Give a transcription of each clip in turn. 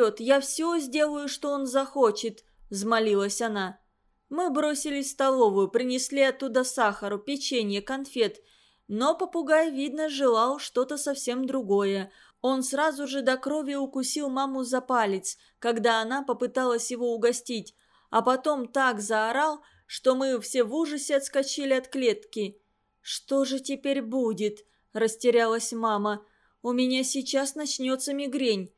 орет, я все сделаю, что он захочет», – взмолилась она. Мы бросились в столовую, принесли оттуда сахару, печенье, конфет. Но попугай, видно, желал что-то совсем другое. Он сразу же до крови укусил маму за палец, когда она попыталась его угостить, а потом так заорал, что мы все в ужасе отскочили от клетки. «Что же теперь будет?» – растерялась мама. «У меня сейчас начнется мигрень».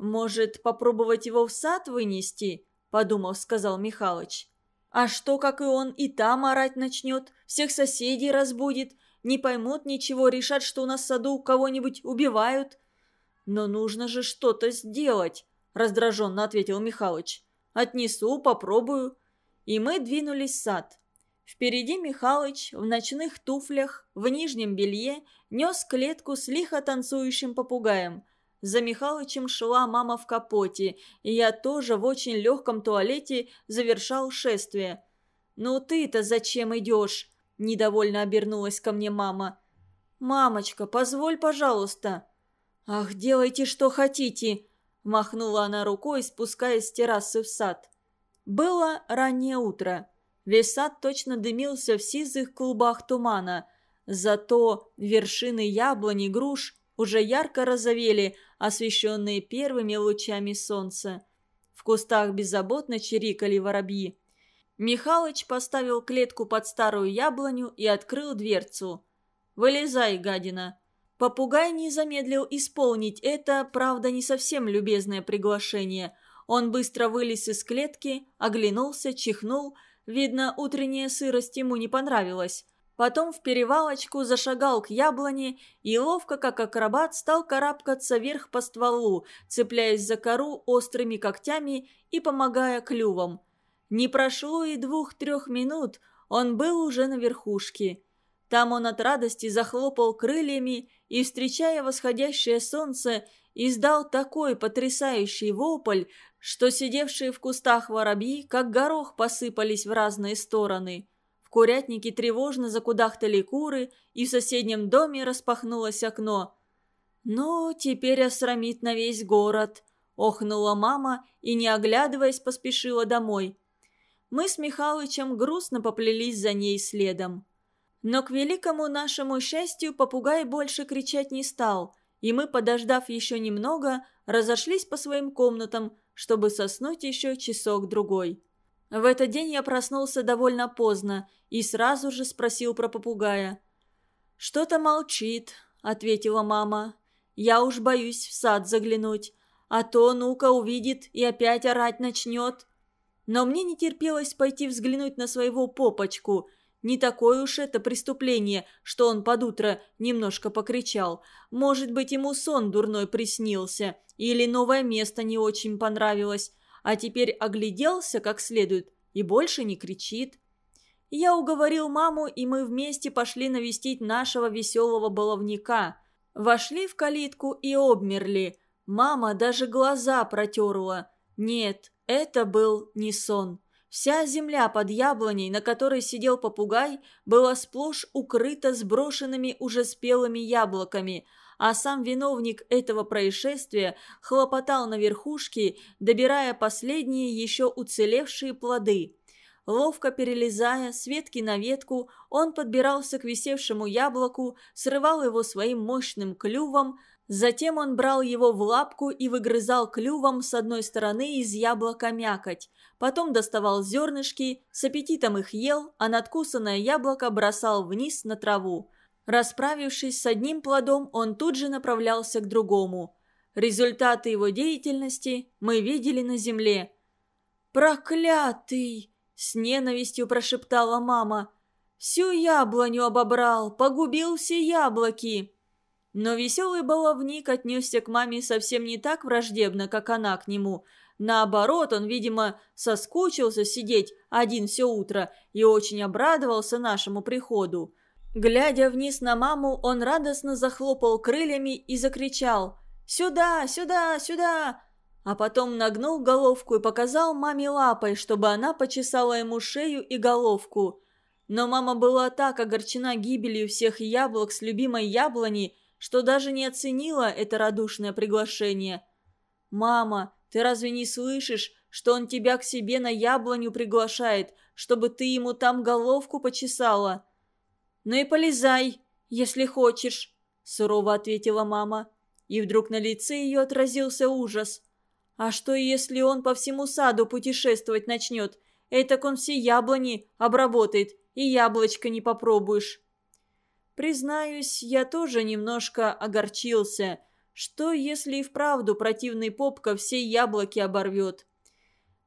«Может, попробовать его в сад вынести?» – подумав, сказал Михалыч. «А что, как и он, и там орать начнет, всех соседей разбудит, не поймут ничего, решат, что у нас в саду кого-нибудь убивают?» «Но нужно же что-то сделать», – раздраженно ответил Михалыч. «Отнесу, попробую». И мы двинулись в сад. Впереди Михалыч в ночных туфлях, в нижнем белье, нес клетку с лихо танцующим попугаем. За Михалычем шла мама в капоте, и я тоже в очень легком туалете завершал шествие. «Ну ты-то зачем идешь?» – недовольно обернулась ко мне мама. «Мамочка, позволь, пожалуйста». «Ах, делайте, что хотите!» – махнула она рукой, спускаясь с террасы в сад. Было раннее утро. Весь сад точно дымился в сизых клубах тумана. Зато вершины яблони и груш уже ярко розовели, освещенные первыми лучами солнца. В кустах беззаботно чирикали воробьи. Михалыч поставил клетку под старую яблоню и открыл дверцу. «Вылезай, гадина!» Попугай не замедлил исполнить это, правда, не совсем любезное приглашение. Он быстро вылез из клетки, оглянулся, чихнул – Видно, утренняя сырость ему не понравилась. Потом в перевалочку зашагал к яблоне и ловко, как акробат, стал карабкаться вверх по стволу, цепляясь за кору острыми когтями и помогая клювом. Не прошло и двух-трех минут, он был уже на верхушке. Там он от радости захлопал крыльями и, встречая восходящее солнце, издал такой потрясающий вопль, что сидевшие в кустах воробьи, как горох, посыпались в разные стороны. В курятнике тревожно закудахтали куры, и в соседнем доме распахнулось окно. «Ну, теперь осрамит на весь город», — охнула мама и, не оглядываясь, поспешила домой. Мы с Михалычем грустно поплелись за ней следом. Но к великому нашему счастью попугай больше кричать не стал, и мы, подождав еще немного, разошлись по своим комнатам, чтобы соснуть еще часок-другой. В этот день я проснулся довольно поздно и сразу же спросил про попугая. «Что-то молчит», — ответила мама. «Я уж боюсь в сад заглянуть, а то ну-ка увидит и опять орать начнет». Но мне не терпелось пойти взглянуть на своего попочку — не такое уж это преступление, что он под утро немножко покричал. Может быть, ему сон дурной приснился, или новое место не очень понравилось, а теперь огляделся как следует и больше не кричит. Я уговорил маму, и мы вместе пошли навестить нашего веселого баловника. Вошли в калитку и обмерли. Мама даже глаза протерла. Нет, это был не сон. Вся земля под яблоней, на которой сидел попугай, была сплошь укрыта сброшенными уже спелыми яблоками, а сам виновник этого происшествия хлопотал на верхушке, добирая последние еще уцелевшие плоды. Ловко перелезая с ветки на ветку, он подбирался к висевшему яблоку, срывал его своим мощным клювом, Затем он брал его в лапку и выгрызал клювом с одной стороны из яблока мякоть. Потом доставал зернышки, с аппетитом их ел, а надкусанное яблоко бросал вниз на траву. Расправившись с одним плодом, он тут же направлялся к другому. Результаты его деятельности мы видели на земле. «Проклятый!» – с ненавистью прошептала мама. «Всю яблоню обобрал, погубил все яблоки!» Но веселый баловник отнесся к маме совсем не так враждебно, как она к нему. Наоборот, он, видимо, соскучился сидеть один все утро и очень обрадовался нашему приходу. Глядя вниз на маму, он радостно захлопал крыльями и закричал «Сюда, сюда, сюда!» А потом нагнул головку и показал маме лапой, чтобы она почесала ему шею и головку. Но мама была так огорчена гибелью всех яблок с любимой яблони, что даже не оценила это радушное приглашение. «Мама, Ты разве не слышишь, что он тебя к себе на яблоню приглашает, чтобы ты ему там головку почесала?» «Ну и полезай, если хочешь», — сурово ответила мама. И вдруг на лице ее отразился ужас. «А что, если он по всему саду путешествовать начнет? Этак он все яблони обработает, и яблочко не попробуешь». Признаюсь, я тоже немножко огорчился. Что, если и вправду противный попка все яблоки оборвет?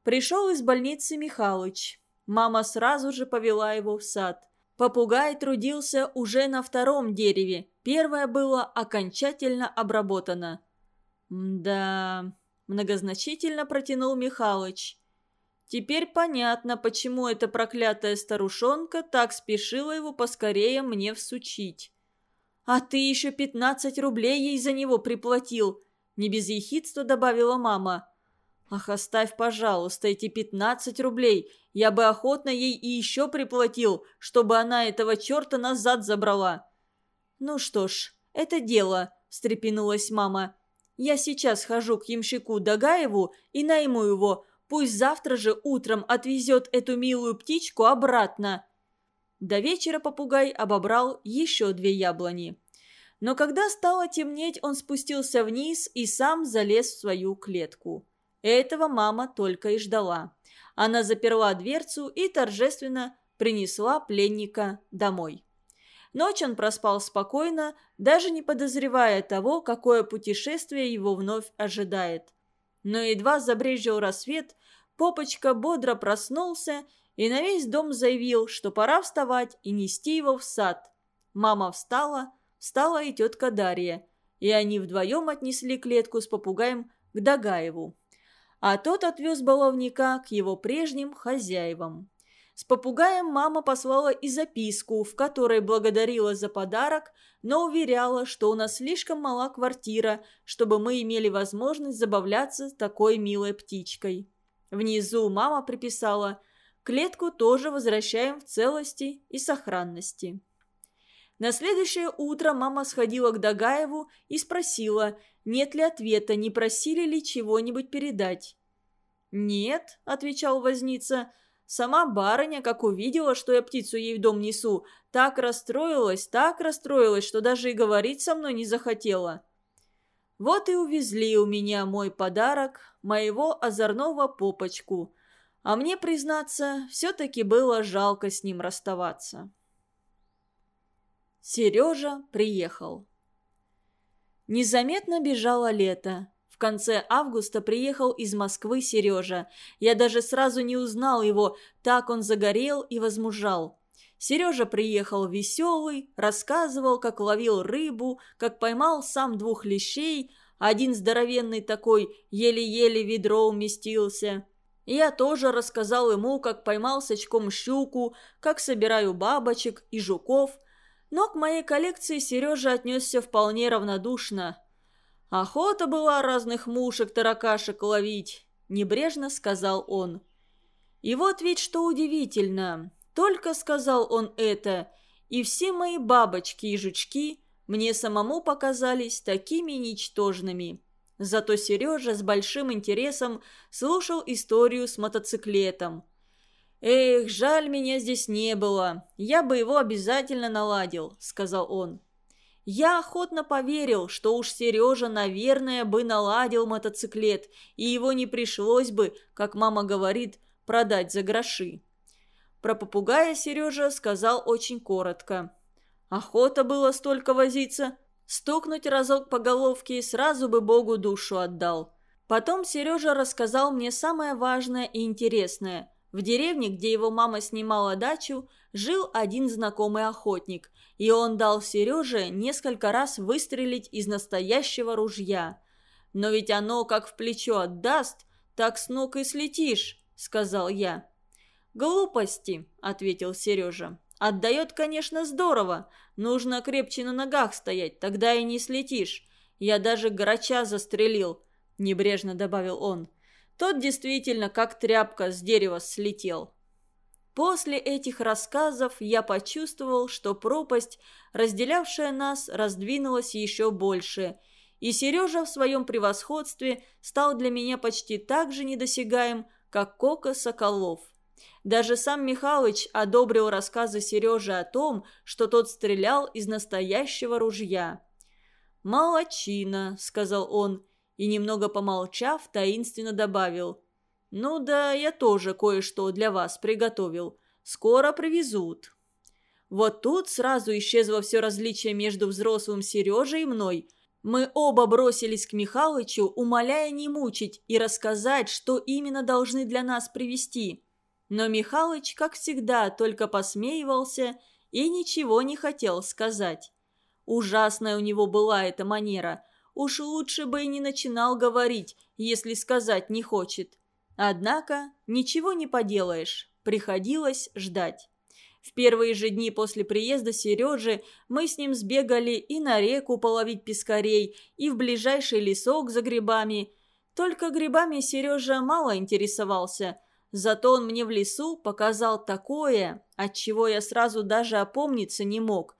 Пришел из больницы Михалыч. Мама сразу же повела его в сад. Попугай трудился уже на втором дереве. Первое было окончательно обработано. «Да...» – многозначительно протянул Михалыч. Теперь понятно, почему эта проклятая старушонка так спешила его поскорее мне всучить. «А ты еще пятнадцать рублей ей за него приплатил», – не без ехидства добавила мама. «Ах, оставь, пожалуйста, эти пятнадцать рублей. Я бы охотно ей и еще приплатил, чтобы она этого черта назад забрала». «Ну что ж, это дело», – встрепенулась мама. «Я сейчас хожу к ямщику Дагаеву и найму его. Пусть завтра же утром отвезет эту милую птичку обратно». До вечера попугай обобрал еще две яблони. Но когда стало темнеть, он спустился вниз и сам залез в свою клетку. Этого мама только и ждала. Она заперла дверцу и торжественно принесла пленника домой. Ночь он проспал спокойно, даже не подозревая того, какое путешествие его вновь ожидает. Но едва забрежил рассвет, Попочка бодро проснулся и на весь дом заявил, что пора вставать и нести его в сад. Мама встала, встала и тетка Дарья, и они вдвоем отнесли клетку с попугаем к Дагаеву а тот отвез баловника к его прежним хозяевам. С попугаем мама послала и записку, в которой благодарила за подарок, но уверяла, что у нас слишком мала квартира, чтобы мы имели возможность забавляться такой милой птичкой. Внизу мама приписала «Клетку тоже возвращаем в целости и сохранности». На следующее утро мама сходила к Дагаеву и спросила, нет ли ответа, не просили ли чего-нибудь передать. «Нет», — отвечал возница, — «сама барыня, как увидела, что я птицу ей в дом несу, так расстроилась, так расстроилась, что даже и говорить со мной не захотела». Вот и увезли у меня мой подарок, моего озорного попочку. А мне, признаться, все-таки было жалко с ним расставаться. Сережа приехал. Незаметно бежало лето. В конце августа приехал из Москвы Сережа. Я даже сразу не узнал его, так он загорел и возмужал. Сережа приехал веселый, рассказывал, как ловил рыбу, как поймал сам двух лещей, один здоровенный такой еле-еле ведро уместился. Я тоже рассказал ему, как поймал с очком щуку, как собираю бабочек и жуков – но к моей коллекции Сережа отнесся вполне равнодушно. «Охота была разных мушек-таракашек ловить», – небрежно сказал он. И вот ведь что удивительно. Только сказал он это, и все мои бабочки и жучки мне самому показались такими ничтожными. Зато Сережа с большим интересом слушал историю с мотоциклетом – «Эх, жаль, меня здесь не было. Я бы его обязательно наладил», — сказал он. Я охотно поверил, что уж Сережа, наверное, бы наладил мотоциклет, и его не пришлось бы, как мама говорит, продать за гроши. Про попугая Сережа сказал очень коротко. Охота было столько возиться. Стукнуть разок по головке и сразу бы Богу душу отдал. Потом Сережа рассказал мне самое важное и интересное – в деревне, где его мама снимала дачу, жил один знакомый охотник, и он дал Сереже несколько раз выстрелить из настоящего ружья. «Но ведь оно как в плечо отдаст, так с ног и слетишь», — сказал я. «Глупости», — ответил Сережа. «Отдает, конечно, здорово. Нужно крепче на ногах стоять, тогда и не слетишь. Я даже грача застрелил», — небрежно добавил он. Тот действительно как тряпка с дерева слетел. После этих рассказов я почувствовал, что пропасть, разделявшая нас, раздвинулась еще больше, И Сережа в своем превосходстве стал для меня почти так же недосягаем, как Кока Соколов. Даже сам Михалыч одобрил рассказы Сережи о том, что тот стрелял из настоящего ружья. «Молодчина», — сказал он, и, немного помолчав, таинственно добавил. «Ну да, я тоже кое-что для вас приготовил. Скоро привезут». Вот тут сразу исчезло все различие между взрослым Сережей и мной. Мы оба бросились к Михалычу, умоляя не мучить и рассказать, что именно должны для нас привезти. Но Михалыч, как всегда, только посмеивался и ничего не хотел сказать. Ужасная у него была эта манера. Уж лучше бы и не начинал говорить, если сказать не хочет. Однако ничего не поделаешь, приходилось ждать. В первые же дни после приезда Сережи мы с ним сбегали и на реку половить пескарей, и в ближайший лесок за грибами. Только грибами Сережа мало интересовался, зато он мне в лесу показал такое, от чего я сразу даже опомниться не мог.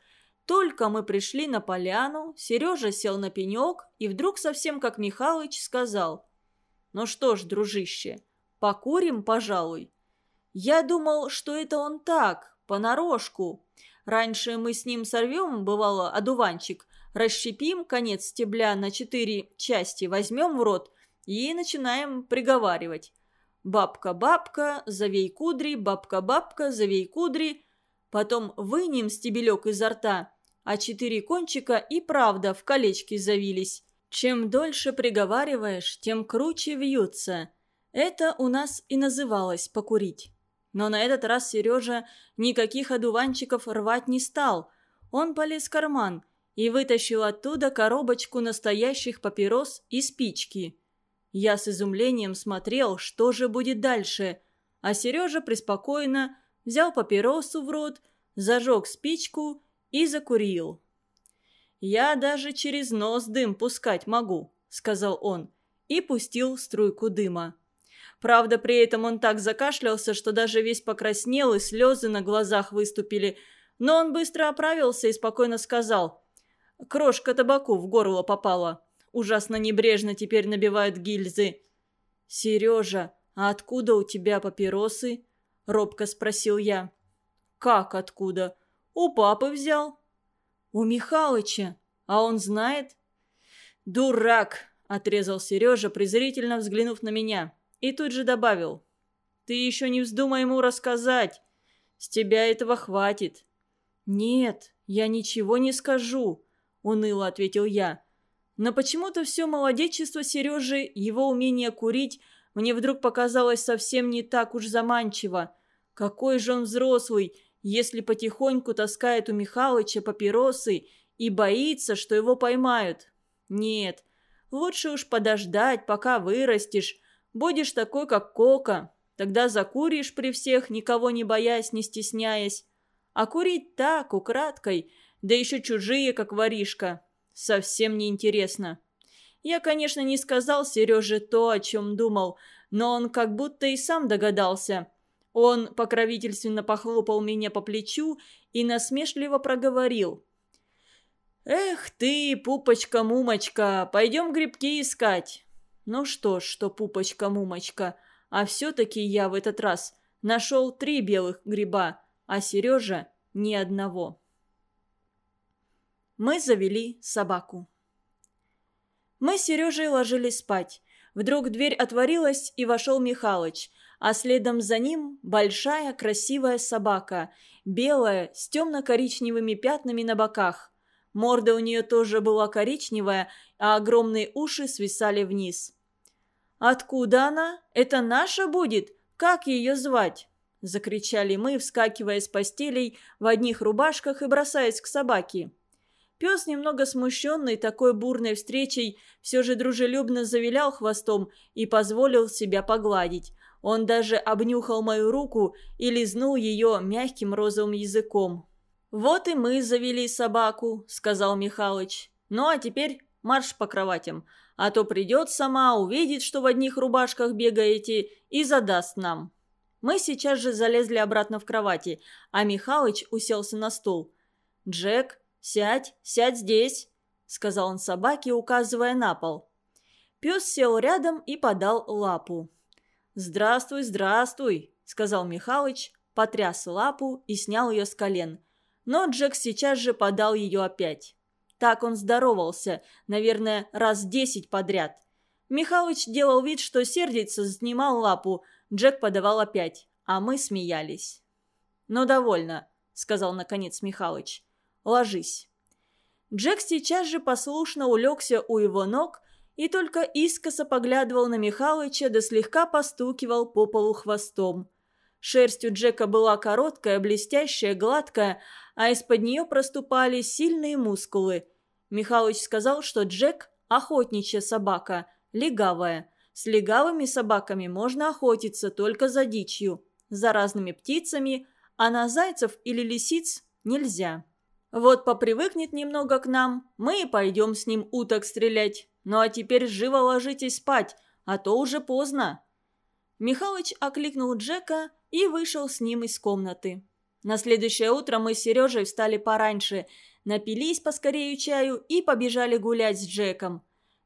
Только мы пришли на поляну, Сережа сел на пенек и вдруг совсем как Михалыч сказал «Ну что ж, дружище, покурим, пожалуй». Я думал, что это он так, понарошку. Раньше мы с ним сорвем, бывало, одуванчик, расщепим конец стебля на четыре части, возьмем в рот и начинаем приговаривать. «Бабка-бабка, завей кудри, бабка-бабка, завей кудри». Потом вынем стебелек изо рта, а четыре кончика и правда в колечки завились. Чем дольше приговариваешь, тем круче вьются. Это у нас и называлось покурить. Но на этот раз Сережа никаких одуванчиков рвать не стал. Он полез в карман и вытащил оттуда коробочку настоящих папирос и спички. Я с изумлением смотрел, что же будет дальше, а Сережа преспокойно взял папиросу в рот, зажег спичку и закурил. «Я даже через нос дым пускать могу», — сказал он, и пустил струйку дыма. Правда, при этом он так закашлялся, что даже весь покраснел и слезы на глазах выступили. Но он быстро оправился и спокойно сказал. «Крошка табаку в горло попала. Ужасно небрежно теперь набивают гильзы». «Сережа, а откуда у тебя папиросы?» – робко спросил я. «Как откуда? У папы взял». «У Михалыча. А он знает?» «Дурак!» – отрезал Сережа, презрительно взглянув на меня. И тут же добавил. «Ты еще не вздумай ему рассказать. С тебя этого хватит». «Нет, я ничего не скажу», — уныло ответил я. Но почему-то все молодечество Сережи, его умение курить, мне вдруг показалось совсем не так уж заманчиво. Какой же он взрослый, если потихоньку таскает у Михалыча папиросы и боится, что его поймают. Нет, лучше уж подождать, пока вырастешь, Будешь такой, как Кока. Тогда закуришь при всех, никого не боясь, не стесняясь. А курить так, украдкой, да еще чужие, как воришка. Совсем неинтересно. Я, конечно, не сказал Сереже то, о чем думал, но он как будто и сам догадался. Он покровительственно похлопал меня по плечу и насмешливо проговорил. «Эх ты, пупочка-мумочка, пойдем грибки искать. Ну что ж, что пупочка-мумочка, а все-таки я в этот раз нашел три белых гриба, а Сережа ни одного. Мы завели собаку. Мы с Сережей ложились спать. Вдруг дверь отворилась, и вошел Михалыч, а следом за ним большая красивая собака, белая, с темно-коричневыми пятнами на боках. Морда у нее тоже была коричневая, а огромные уши свисали вниз. «Откуда она? Это наша будет? Как ее звать?» Закричали мы, вскакивая с постелей в одних рубашках и бросаясь к собаке. Пес, немного смущенный такой бурной встречей, все же дружелюбно завилял хвостом и позволил себя погладить. Он даже обнюхал мою руку и лизнул ее мягким розовым языком. «Вот и мы завели собаку», — сказал Михалыч. «Ну а теперь марш по кроватям а то придет сама, увидит, что в одних рубашках бегаете, и задаст нам». Мы сейчас же залезли обратно в кровати, а Михалыч уселся на стул. «Джек, сядь, сядь здесь», — сказал он собаке, указывая на пол. Пес сел рядом и подал лапу. «Здравствуй, здравствуй», — сказал Михалыч, потряс лапу и снял ее с колен. Но Джек сейчас же подал ее опять. Так он здоровался, наверное, раз десять подряд. Михалыч делал вид, что сердится, снимал лапу. Джек подавал опять, а мы смеялись. «Ну, довольно», — сказал наконец Михалыч. «Ложись». Джек сейчас же послушно улегся у его ног и только искоса поглядывал на Михалыча да слегка постукивал по полу хвостом. Шерсть у Джека была короткая, блестящая, гладкая, а из-под нее проступали сильные мускулы. Михалыч сказал, что Джек – охотничья собака, легавая. С легавыми собаками можно охотиться только за дичью, за разными птицами, а на зайцев или лисиц нельзя. Вот попривыкнет немного к нам, мы и пойдем с ним уток стрелять. Ну а теперь живо ложитесь спать, а то уже поздно». Михалыч окликнул Джека и вышел с ним из комнаты. На следующее утро мы с Сережей встали пораньше, напились поскорее чаю и побежали гулять с Джеком.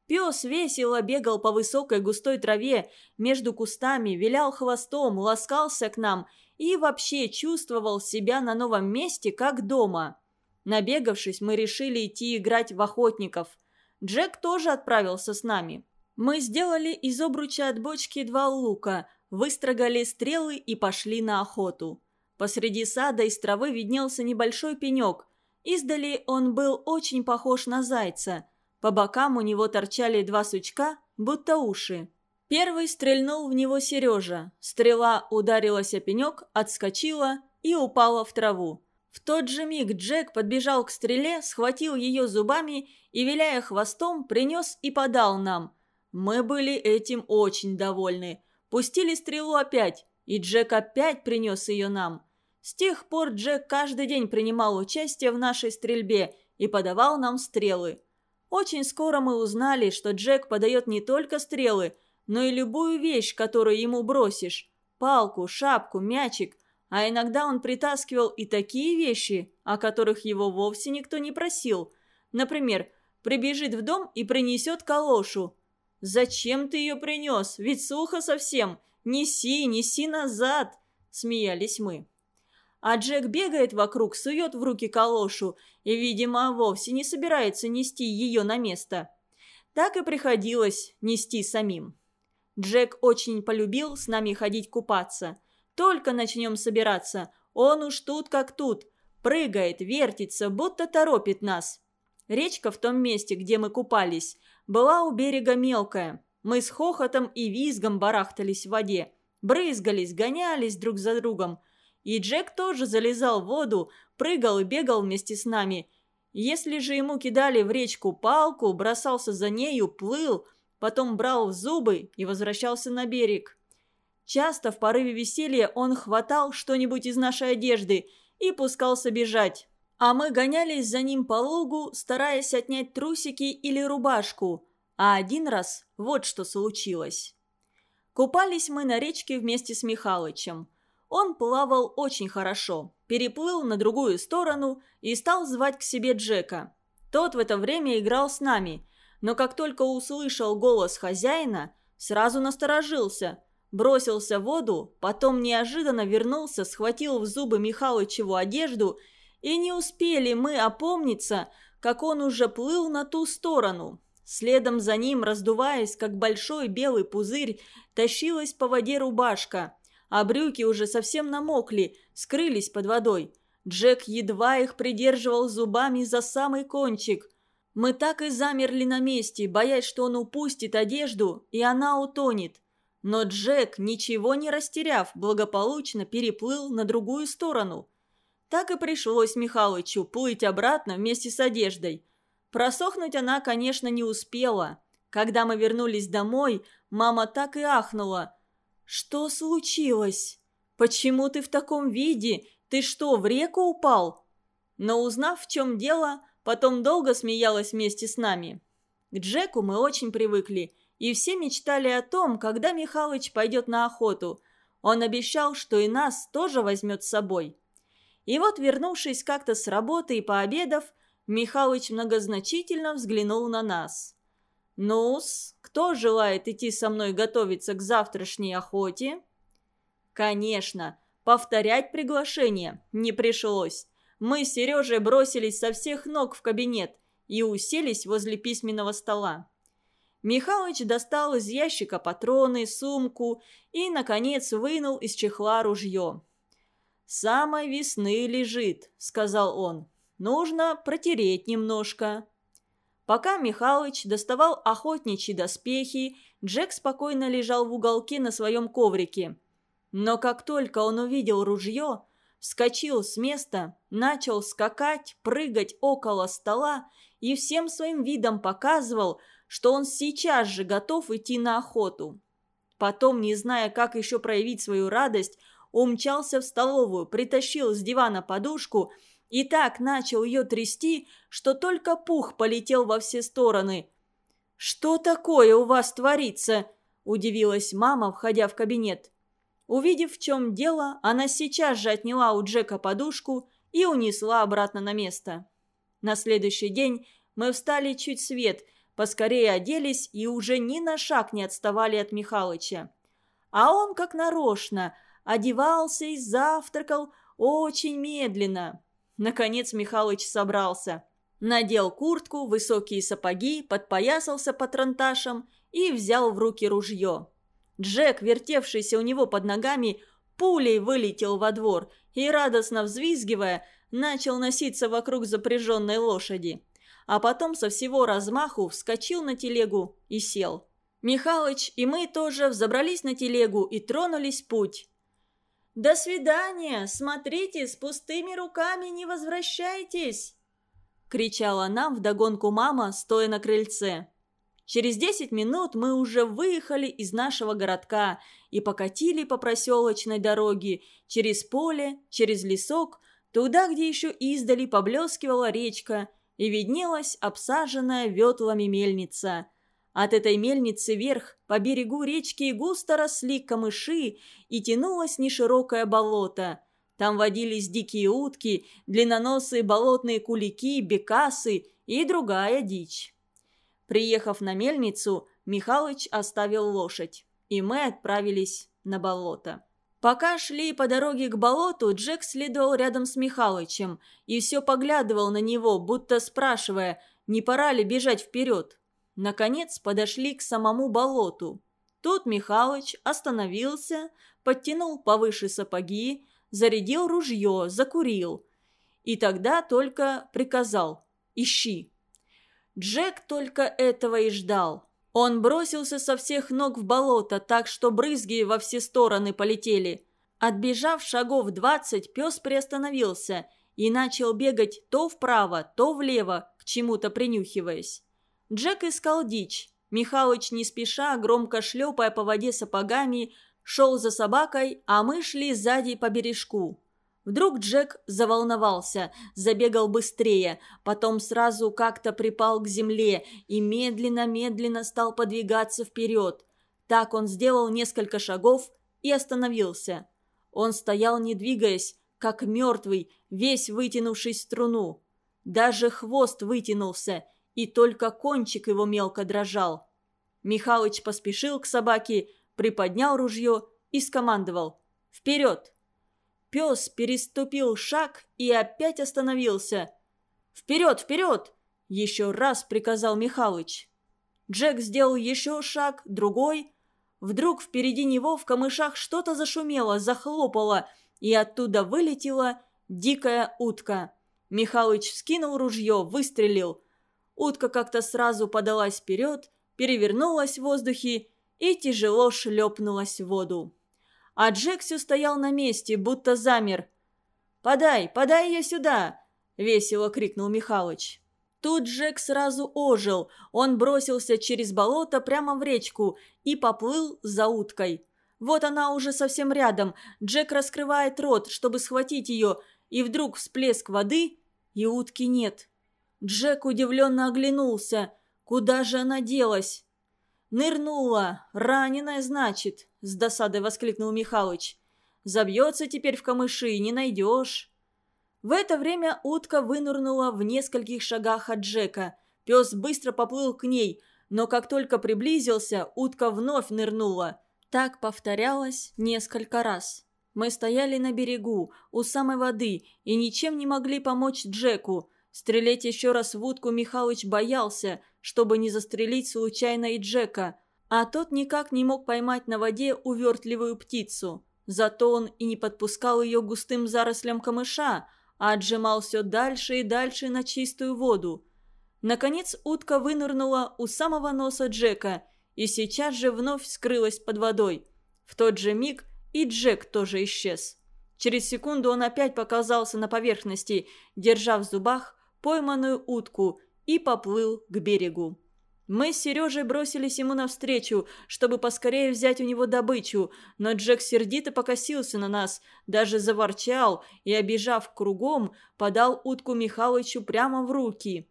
Пес весело бегал по высокой густой траве между кустами, вилял хвостом, ласкался к нам и вообще чувствовал себя на новом месте, как дома. Набегавшись, мы решили идти играть в охотников. Джек тоже отправился с нами. Мы сделали из обруча от бочки два лука, выстрогали стрелы и пошли на охоту. Посреди сада из травы виднелся небольшой пенек. Издали он был очень похож на зайца. По бокам у него торчали два сучка, будто уши. Первый стрельнул в него Сережа. Стрела ударилась о пенек, отскочила и упала в траву. В тот же миг Джек подбежал к стреле, схватил ее зубами и, виляя хвостом, принес и подал нам. Мы были этим очень довольны. Пустили стрелу опять, и Джек опять принес ее нам. С тех пор Джек каждый день принимал участие в нашей стрельбе и подавал нам стрелы. Очень скоро мы узнали, что Джек подает не только стрелы, но и любую вещь, которую ему бросишь. Палку, шапку, мячик – а иногда он притаскивал и такие вещи, о которых его вовсе никто не просил. Например, прибежит в дом и принесет калошу. «Зачем ты ее принес? Ведь сухо совсем. Неси, неси назад!» – смеялись мы. А Джек бегает вокруг, сует в руки калошу и, видимо, вовсе не собирается нести ее на место. Так и приходилось нести самим. Джек очень полюбил с нами ходить купаться – только начнем собираться, он уж тут как тут. Прыгает, вертится, будто торопит нас. Речка в том месте, где мы купались, была у берега мелкая. Мы с хохотом и визгом барахтались в воде. Брызгались, гонялись друг за другом. И Джек тоже залезал в воду, прыгал и бегал вместе с нами. Если же ему кидали в речку палку, бросался за нею, плыл, потом брал в зубы и возвращался на берег. Часто в порыве веселья он хватал что-нибудь из нашей одежды и пускался бежать. А мы гонялись за ним по лугу, стараясь отнять трусики или рубашку. А один раз вот что случилось. Купались мы на речке вместе с Михалычем. Он плавал очень хорошо, переплыл на другую сторону и стал звать к себе Джека. Тот в это время играл с нами, но как только услышал голос хозяина, сразу насторожился – бросился в воду, потом неожиданно вернулся, схватил в зубы Михалычеву одежду, и не успели мы опомниться, как он уже плыл на ту сторону. Следом за ним, раздуваясь, как большой белый пузырь, тащилась по воде рубашка, а брюки уже совсем намокли, скрылись под водой. Джек едва их придерживал зубами за самый кончик. Мы так и замерли на месте, боясь, что он упустит одежду, и она утонет. Но Джек, ничего не растеряв, благополучно переплыл на другую сторону. Так и пришлось Михалычу плыть обратно вместе с одеждой. Просохнуть она, конечно, не успела. Когда мы вернулись домой, мама так и ахнула. «Что случилось? Почему ты в таком виде? Ты что, в реку упал?» Но узнав, в чем дело, потом долго смеялась вместе с нами. К Джеку мы очень привыкли – и все мечтали о том, когда Михалыч пойдет на охоту. Он обещал, что и нас тоже возьмет с собой. И вот, вернувшись как-то с работы и пообедав, Михалыч многозначительно взглянул на нас. «Ну-с, кто желает идти со мной готовиться к завтрашней охоте?» «Конечно, повторять приглашение не пришлось. Мы с Сережей бросились со всех ног в кабинет и уселись возле письменного стола. Михалыч достал из ящика патроны, сумку и, наконец, вынул из чехла ружье. «Самой весны лежит», — сказал он. «Нужно протереть немножко». Пока Михалыч доставал охотничьи доспехи, Джек спокойно лежал в уголке на своем коврике. Но как только он увидел ружье, вскочил с места, начал скакать, прыгать около стола и всем своим видом показывал, что он сейчас же готов идти на охоту. Потом, не зная, как еще проявить свою радость, умчался в столовую, притащил с дивана подушку и так начал ее трясти, что только пух полетел во все стороны. «Что такое у вас творится?» – удивилась мама, входя в кабинет. Увидев, в чем дело, она сейчас же отняла у Джека подушку и унесла обратно на место. На следующий день мы встали чуть свет, поскорее оделись и уже ни на шаг не отставали от Михалыча. А он, как нарочно, одевался и завтракал очень медленно. Наконец Михалыч собрался. Надел куртку, высокие сапоги, подпоясался патронташем и взял в руки ружье. Джек, вертевшийся у него под ногами, пулей вылетел во двор и, радостно взвизгивая, начал носиться вокруг запряженной лошади. А потом со всего размаху вскочил на телегу и сел. Михалыч и мы тоже взобрались на телегу и тронулись путь. «До свидания! Смотрите, с пустыми руками не возвращайтесь!» кричала нам вдогонку мама, стоя на крыльце. Через десять минут мы уже выехали из нашего городка и покатили по проселочной дороге, через поле, через лесок, туда, где еще издали поблескивала речка и виднелась обсаженная ветлами мельница. От этой мельницы вверх по берегу речки густо росли камыши и тянулось неширокое болото. Там водились дикие утки, длинноносые болотные кулики, бекасы и другая дичь. Приехав на мельницу, Михалыч оставил лошадь, и мы отправились на болото. Пока шли по дороге к болоту, Джек следовал рядом с Михалычем и все поглядывал на него, будто спрашивая, не пора ли бежать вперед. Наконец подошли к самому болоту. Тут Михалыч остановился, подтянул повыше сапоги, зарядил ружье, закурил. И тогда только приказал «Ищи». Джек только этого и ждал. Он бросился со всех ног в болото, так что брызги во все стороны полетели. Отбежав шагов двадцать, пес приостановился и начал бегать то вправо, то влево, к чему-то принюхиваясь. Джек искал дичь. Михалыч не спеша, громко шлепая по воде сапогами, шел за собакой, а мы шли сзади по бережку. Вдруг Джек заволновался, забегал быстрее, потом сразу как-то припал к земле и медленно-медленно стал подвигаться вперед. Так он сделал несколько шагов и остановился. Он стоял, не двигаясь, как мертвый, весь вытянувший струну. Даже хвост вытянулся, и только кончик его мелко дрожал. Михалыч поспешил к собаке, приподнял ружье и скомандовал «Вперед!». Пес переступил шаг и опять остановился. «Вперед, вперед!» – еще раз приказал Михалыч. Джек сделал еще шаг, другой. Вдруг впереди него в камышах что-то зашумело, захлопало, и оттуда вылетела дикая утка. Михалыч вскинул ружье, выстрелил. Утка как-то сразу подалась вперед, перевернулась в воздухе и тяжело шлепнулась в воду а Джек все стоял на месте, будто замер. «Подай, подай ее сюда!» – весело крикнул Михалыч. Тут Джек сразу ожил, он бросился через болото прямо в речку и поплыл за уткой. Вот она уже совсем рядом, Джек раскрывает рот, чтобы схватить ее, и вдруг всплеск воды, и утки нет. Джек удивленно оглянулся, куда же она делась? «Нырнула! Раненая, значит!» – с досадой воскликнул Михалыч. «Забьется теперь в камыши, не найдешь!» В это время утка вынырнула в нескольких шагах от Джека. Пес быстро поплыл к ней, но как только приблизился, утка вновь нырнула. Так повторялось несколько раз. Мы стояли на берегу, у самой воды, и ничем не могли помочь Джеку. Стрелять еще раз в утку Михалыч боялся, чтобы не застрелить случайно и Джека, а тот никак не мог поймать на воде увертливую птицу. Зато он и не подпускал ее густым зарослям камыша, а отжимал все дальше и дальше на чистую воду. Наконец утка вынырнула у самого носа Джека и сейчас же вновь скрылась под водой. В тот же миг и Джек тоже исчез. Через секунду он опять показался на поверхности, держа в зубах пойманную утку, и поплыл к берегу. Мы с Сережей бросились ему навстречу, чтобы поскорее взять у него добычу, но Джек сердито покосился на нас, даже заворчал и, обижав кругом, подал утку Михалычу прямо в руки.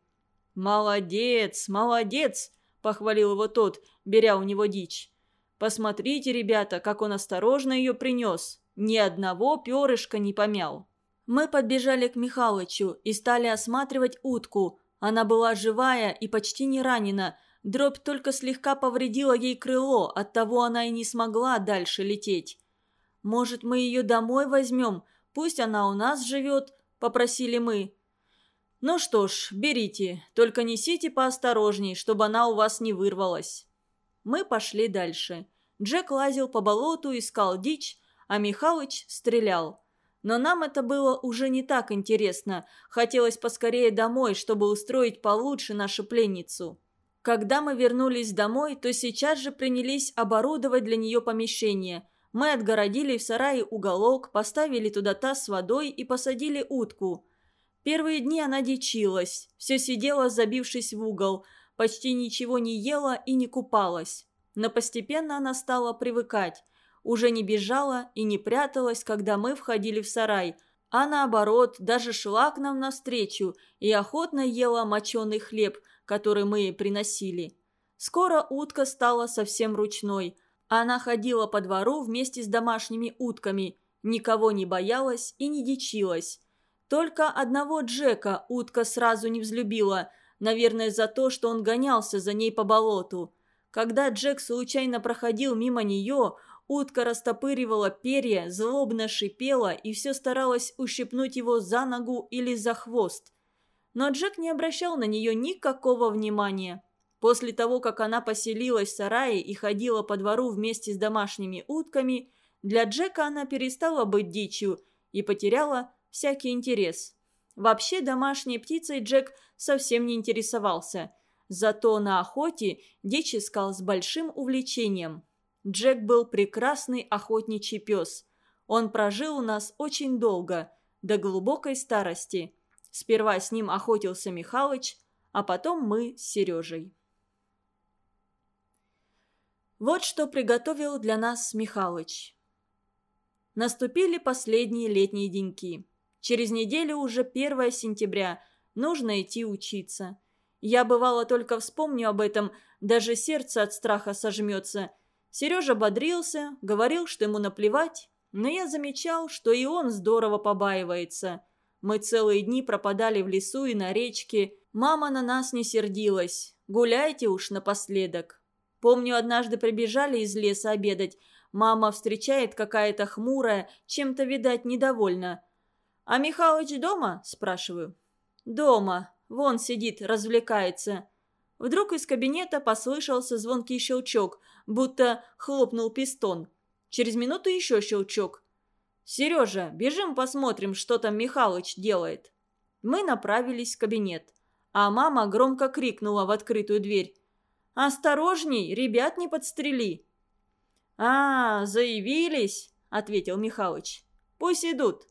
«Молодец, молодец!» – похвалил его тот, беря у него дичь. «Посмотрите, ребята, как он осторожно ее принес. Ни одного перышка не помял». Мы подбежали к Михалычу и стали осматривать утку. Она была живая и почти не ранена – Дробь только слегка повредила ей крыло, оттого она и не смогла дальше лететь. «Может, мы ее домой возьмем? Пусть она у нас живет», – попросили мы. «Ну что ж, берите, только несите поосторожней, чтобы она у вас не вырвалась». Мы пошли дальше. Джек лазил по болоту, искал дичь, а Михалыч стрелял. Но нам это было уже не так интересно. Хотелось поскорее домой, чтобы устроить получше нашу пленницу. Когда мы вернулись домой, то сейчас же принялись оборудовать для нее помещение. Мы отгородили в сарае уголок, поставили туда таз с водой и посадили утку. Первые дни она дичилась, все сидела, забившись в угол, почти ничего не ела и не купалась. Но постепенно она стала привыкать. Уже не бежала и не пряталась, когда мы входили в сарай, а наоборот, даже шла к нам навстречу и охотно ела моченый хлеб – который мы приносили. Скоро утка стала совсем ручной. Она ходила по двору вместе с домашними утками, никого не боялась и не дичилась. Только одного Джека утка сразу не взлюбила, наверное, за то, что он гонялся за ней по болоту. Когда Джек случайно проходил мимо нее, утка растопыривала перья, злобно шипела и все старалась ущипнуть его за ногу или за хвост но Джек не обращал на нее никакого внимания. После того, как она поселилась в сарае и ходила по двору вместе с домашними утками, для Джека она перестала быть дичью и потеряла всякий интерес. Вообще домашней птицей Джек совсем не интересовался. Зато на охоте дичь искал с большим увлечением. Джек был прекрасный охотничий пес. Он прожил у нас очень долго, до глубокой старости – Сперва с ним охотился Михалыч, а потом мы с Сережей. Вот что приготовил для нас Михалыч. Наступили последние летние деньки. Через неделю уже 1 сентября. Нужно идти учиться. Я бывало только вспомню об этом, даже сердце от страха сожмется. Сережа бодрился, говорил, что ему наплевать, но я замечал, что и он здорово побаивается – мы целые дни пропадали в лесу и на речке. Мама на нас не сердилась. Гуляйте уж напоследок. Помню, однажды прибежали из леса обедать. Мама встречает какая-то хмурая, чем-то, видать, недовольна. «А Михалыч дома?» – спрашиваю. «Дома. Вон сидит, развлекается». Вдруг из кабинета послышался звонкий щелчок, будто хлопнул пистон. Через минуту еще щелчок. «Сережа, бежим посмотрим, что там Михалыч делает». Мы направились в кабинет, а мама громко крикнула в открытую дверь. «Осторожней, ребят не подстрели!» «А, заявились!» – ответил Михалыч. «Пусть идут».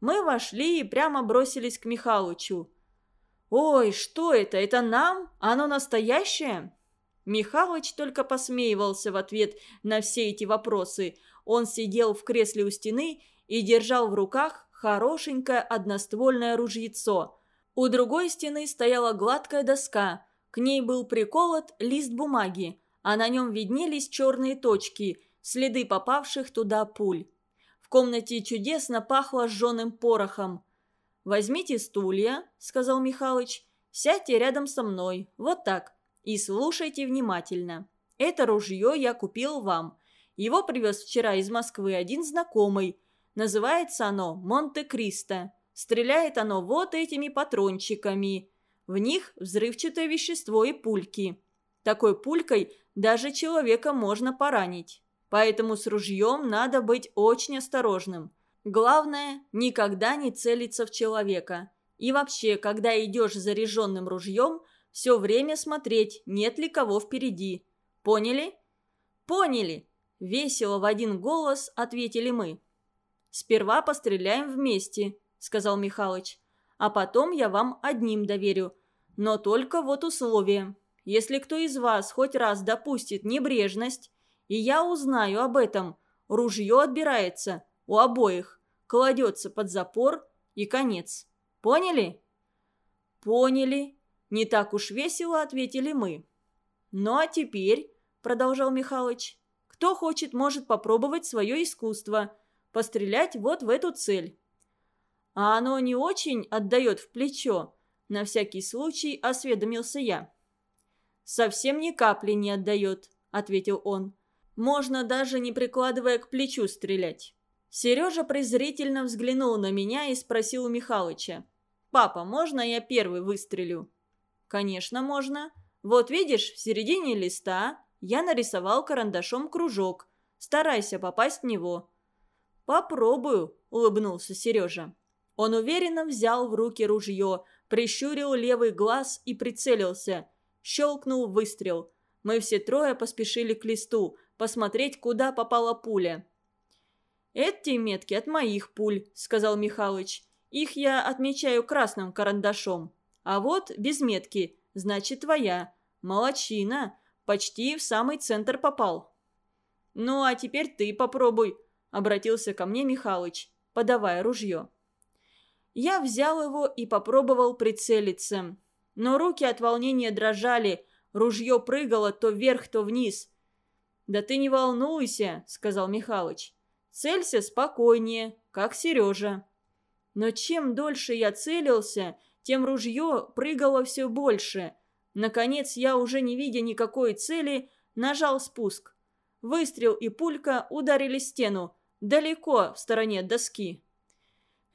Мы вошли и прямо бросились к Михалычу. «Ой, что это? Это нам? Оно настоящее?» Михалыч только посмеивался в ответ на все эти вопросы. Он сидел в кресле у стены и держал в руках хорошенькое одноствольное ружьецо. У другой стены стояла гладкая доска, к ней был приколот лист бумаги, а на нем виднелись черные точки, следы попавших туда пуль. В комнате чудесно пахло сжженным порохом. «Возьмите стулья», — сказал Михалыч, — «сядьте рядом со мной, вот так, и слушайте внимательно. Это ружье я купил вам. Его привез вчера из Москвы один знакомый. Называется оно «Монте-Кристо». Стреляет оно вот этими патрончиками. В них взрывчатое вещество и пульки. Такой пулькой даже человека можно поранить. Поэтому с ружьем надо быть очень осторожным. Главное, никогда не целиться в человека. И вообще, когда идешь заряженным ружьем, все время смотреть, нет ли кого впереди. Поняли? Поняли! Весело в один голос ответили мы. «Сперва постреляем вместе», — сказал Михалыч. «А потом я вам одним доверю. Но только вот условие. Если кто из вас хоть раз допустит небрежность, и я узнаю об этом, ружье отбирается у обоих, кладется под запор и конец. Поняли?» «Поняли», — не так уж весело ответили мы. «Ну а теперь», — продолжал Михалыч, — «кто хочет, может попробовать свое искусство, пострелять вот в эту цель». «А оно не очень отдает в плечо», — на всякий случай осведомился я. «Совсем ни капли не отдает», — ответил он. Можно даже не прикладывая к плечу стрелять. Сережа презрительно взглянул на меня и спросил у Михалыча. «Папа, можно я первый выстрелю?» «Конечно, можно. Вот видишь, в середине листа я нарисовал карандашом кружок. Старайся попасть в него». «Попробую», — улыбнулся Сережа. Он уверенно взял в руки ружье, прищурил левый глаз и прицелился. Щелкнул выстрел. Мы все трое поспешили к листу, посмотреть, куда попала пуля. «Эти метки от моих пуль», — сказал Михалыч. «Их я отмечаю красным карандашом. А вот без метки, значит, твоя. Молодчина, почти в самый центр попал». «Ну, а теперь ты попробуй», — обратился ко мне Михалыч, подавая ружье. Я взял его и попробовал прицелиться. Но руки от волнения дрожали, ружье прыгало то вверх, то вниз. «Да ты не волнуйся», — сказал Михалыч. «Целься спокойнее, как Сережа». Но чем дольше я целился, тем ружье прыгало все больше. Наконец я, уже не видя никакой цели, нажал спуск. Выстрел и пулька ударили стену, далеко в стороне доски.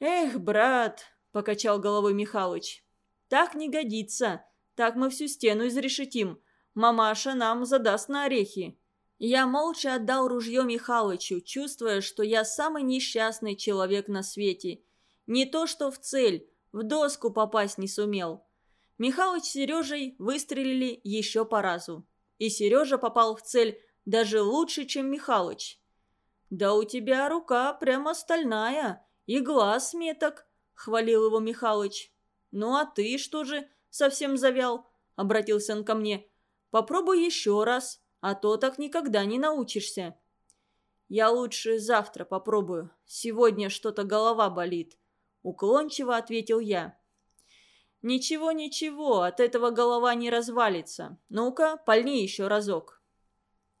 «Эх, брат», — покачал головой Михалыч, — «так не годится, так мы всю стену изрешетим. Мамаша нам задаст на орехи». Я молча отдал ружье Михалычу, чувствуя, что я самый несчастный человек на свете. Не то что в цель, в доску попасть не сумел. Михалыч с Сережей выстрелили еще по разу. И Сережа попал в цель даже лучше, чем Михалыч. «Да у тебя рука прямо стальная, и глаз меток», — хвалил его Михалыч. «Ну а ты что же совсем завял?» — обратился он ко мне. «Попробуй еще раз» а то так никогда не научишься. Я лучше завтра попробую. Сегодня что-то голова болит. Уклончиво ответил я. Ничего, ничего, от этого голова не развалится. Ну-ка, пальни еще разок.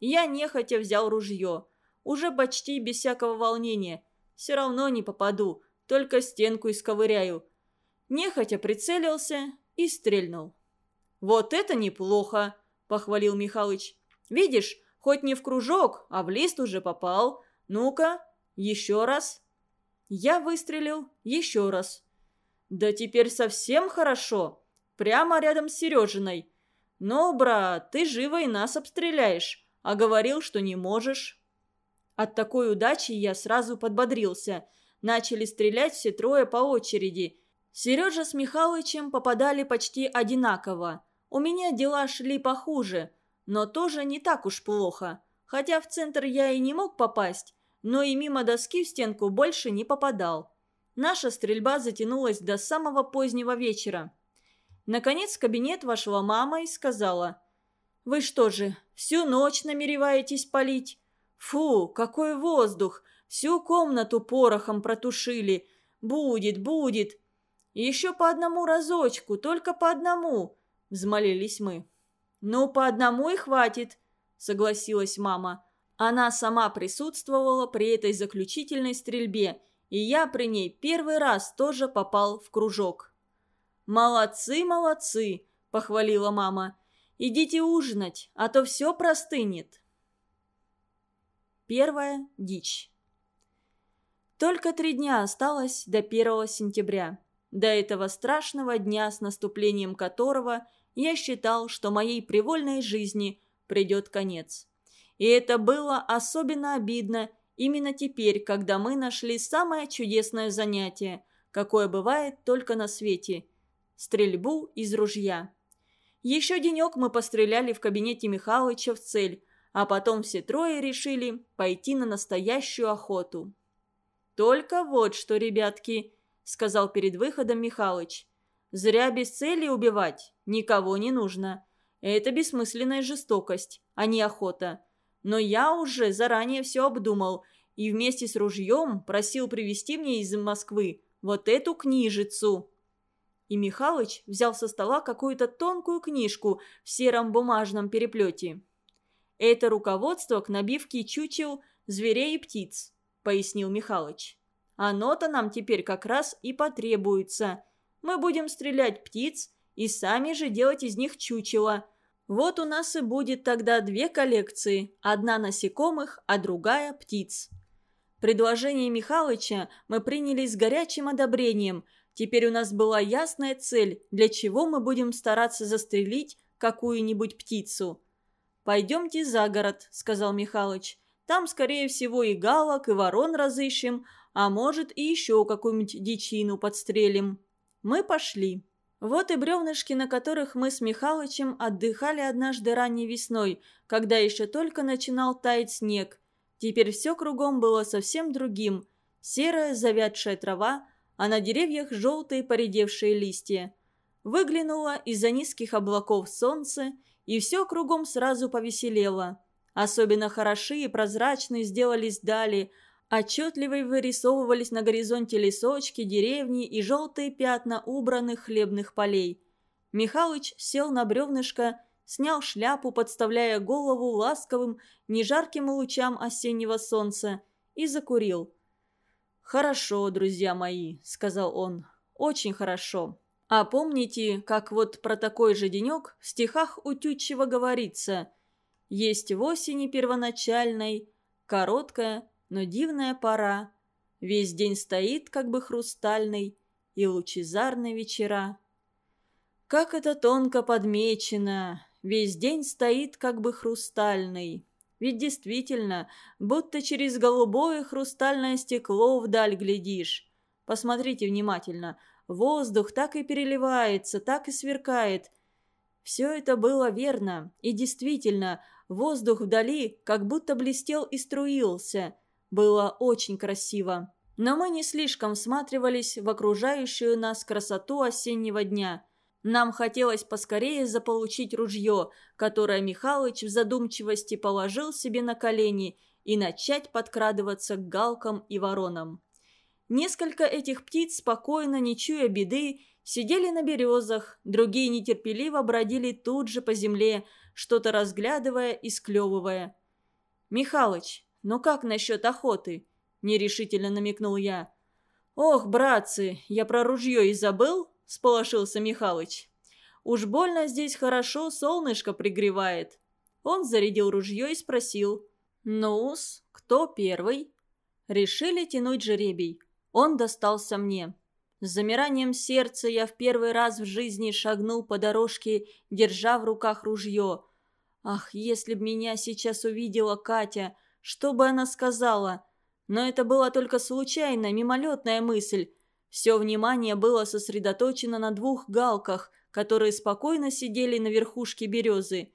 Я нехотя взял ружье. Уже почти без всякого волнения. Все равно не попаду, только стенку исковыряю. Нехотя прицелился и стрельнул. «Вот это неплохо!» – похвалил Михалыч. Видишь, хоть не в кружок, а в лист уже попал. Ну-ка, еще раз». Я выстрелил еще раз. «Да теперь совсем хорошо. Прямо рядом с Сережиной. Но, брат, ты живо и нас обстреляешь, а говорил, что не можешь». От такой удачи я сразу подбодрился. Начали стрелять все трое по очереди. Сережа с Михалычем попадали почти одинаково. У меня дела шли похуже – но тоже не так уж плохо. Хотя в центр я и не мог попасть, но и мимо доски в стенку больше не попадал. Наша стрельба затянулась до самого позднего вечера. Наконец в кабинет вошла мама и сказала, «Вы что же, всю ночь намереваетесь палить? Фу, какой воздух! Всю комнату порохом протушили. Будет, будет. Еще по одному разочку, только по одному», – взмолились мы. «Ну, по одному и хватит», — согласилась мама. Она сама присутствовала при этой заключительной стрельбе и я при ней первый раз тоже попал в кружок. «Молодцы, молодцы!» – похвалила мама. «Идите ужинать, а то все простынет». Первая дичь. Только три дня осталось до 1 сентября. До этого страшного дня, с наступлением которого я считал, что моей привольной жизни придет конец. И это было особенно обидно именно теперь, когда мы нашли самое чудесное занятие, какое бывает только на свете – стрельбу из ружья. Еще денек мы постреляли в кабинете Михалыча в цель, а потом все трое решили пойти на настоящую охоту. «Только вот что, ребятки», — сказал перед выходом Михалыч. «Зря без цели убивать никого не нужно. Это бессмысленная жестокость, а не охота. Но я уже заранее все обдумал и вместе с ружьем просил привезти мне из Москвы вот эту книжицу». И Михалыч взял со стола какую-то тонкую книжку в сером бумажном переплете. «Это руководство к набивке чучел зверей и птиц пояснил Михалыч. «Оно-то нам теперь как раз и потребуется. Мы будем стрелять птиц и сами же делать из них чучело. Вот у нас и будет тогда две коллекции, одна насекомых, а другая птиц». Предложение Михалыча мы приняли с горячим одобрением. Теперь у нас была ясная цель, для чего мы будем стараться застрелить какую-нибудь птицу. «Пойдемте за город», — сказал Михалыч. Там, скорее всего, и галок, и ворон разыщем, а может, и еще какую-нибудь дичину подстрелим. Мы пошли. Вот и бревнышки, на которых мы с Михалычем отдыхали однажды ранней весной, когда еще только начинал таять снег. Теперь все кругом было совсем другим. Серая завядшая трава, а на деревьях желтые поредевшие листья. Выглянуло из-за низких облаков солнце, и все кругом сразу повеселело. Особенно хороши и прозрачны сделались дали, отчетливо вырисовывались на горизонте лесочки, деревни и желтые пятна убранных хлебных полей. Михалыч сел на бревнышко, снял шляпу, подставляя голову ласковым, нежарким лучам осеннего солнца, и закурил. «Хорошо, друзья мои», — сказал он, — «очень хорошо. А помните, как вот про такой же денек в стихах у Тютчева говорится — есть в осени первоначальной, короткая, но дивная пора. Весь день стоит, как бы хрустальный, и лучезарные вечера. Как это тонко подмечено, весь день стоит, как бы хрустальный. Ведь действительно, будто через голубое хрустальное стекло вдаль глядишь. Посмотрите внимательно, воздух так и переливается, так и сверкает. Все это было верно, и действительно – Воздух вдали как будто блестел и струился. Было очень красиво. Но мы не слишком всматривались в окружающую нас красоту осеннего дня. Нам хотелось поскорее заполучить ружье, которое Михалыч в задумчивости положил себе на колени и начать подкрадываться к галкам и воронам. Несколько этих птиц, спокойно, не чуя беды, сидели на березах, другие нетерпеливо бродили тут же по земле, что-то разглядывая и склевывая. «Михалыч, ну как насчет охоты?» – нерешительно намекнул я. «Ох, братцы, я про ружье и забыл?» – сполошился Михалыч. «Уж больно здесь хорошо солнышко пригревает». Он зарядил ружье и спросил. «Ну-с, кто первый?» Решили тянуть жеребий. Он достался мне. С замиранием сердца я в первый раз в жизни шагнул по дорожке, держа в руках ружье. Ах, если б меня сейчас увидела Катя, что бы она сказала? Но это была только случайная, мимолетная мысль. Все внимание было сосредоточено на двух галках, которые спокойно сидели на верхушке березы.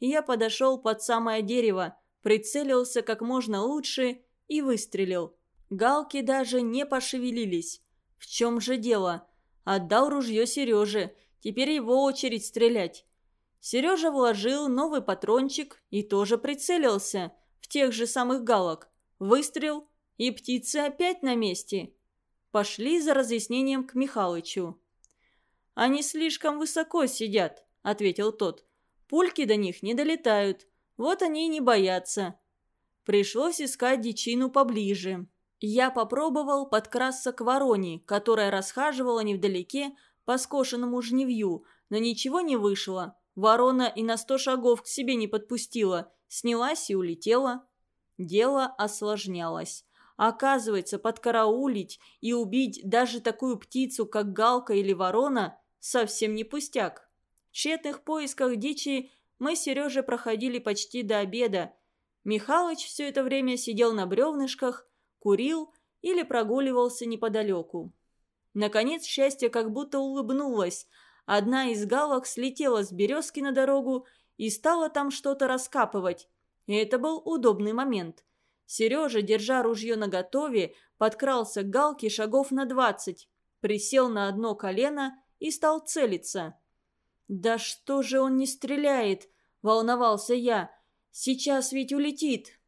Я подошел под самое дерево, прицелился как можно лучше и выстрелил. Галки даже не пошевелились. В чем же дело? Отдал ружье Сереже. Теперь его очередь стрелять. Сережа вложил новый патрончик и тоже прицелился в тех же самых галок. Выстрел, и птицы опять на месте. Пошли за разъяснением к Михалычу. «Они слишком высоко сидят», — ответил тот. «Пульки до них не долетают. Вот они и не боятся». Пришлось искать дичину поближе. Я попробовал подкрасться к вороне, которая расхаживала невдалеке по скошенному жневью, но ничего не вышло. Ворона и на сто шагов к себе не подпустила, снялась и улетела. Дело осложнялось. Оказывается, подкараулить и убить даже такую птицу, как галка или ворона, совсем не пустяк. В тщетных поисках дичи мы с Сережей проходили почти до обеда. Михалыч все это время сидел на бревнышках, курил или прогуливался неподалеку. Наконец счастье как будто улыбнулось. Одна из галок слетела с березки на дорогу и стала там что-то раскапывать. И это был удобный момент. Сережа, держа ружье наготове, подкрался к галке шагов на двадцать, присел на одно колено и стал целиться. «Да что же он не стреляет?» – волновался я. «Сейчас ведь улетит!»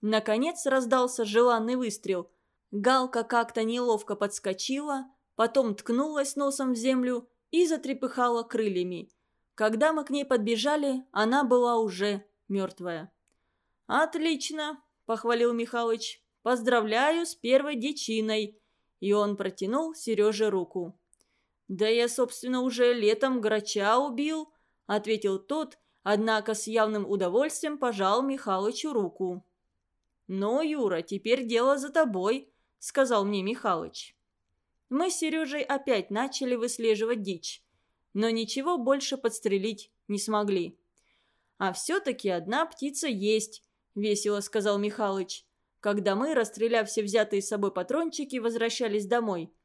Наконец раздался желанный выстрел. Галка как-то неловко подскочила, потом ткнулась носом в землю и затрепыхала крыльями. Когда мы к ней подбежали, она была уже мертвая. «Отлично!» – похвалил Михалыч. «Поздравляю с первой дичиной!» И он протянул Сереже руку. «Да я, собственно, уже летом грача убил», – ответил тот, однако с явным удовольствием пожал Михалычу руку. «Ну, Юра, теперь дело за тобой», – сказал мне Михалыч. Мы с Сережей опять начали выслеживать дичь, но ничего больше подстрелить не смогли. «А все-таки одна птица есть», – весело сказал Михалыч, когда мы, расстреляв все взятые с собой патрончики, возвращались домой –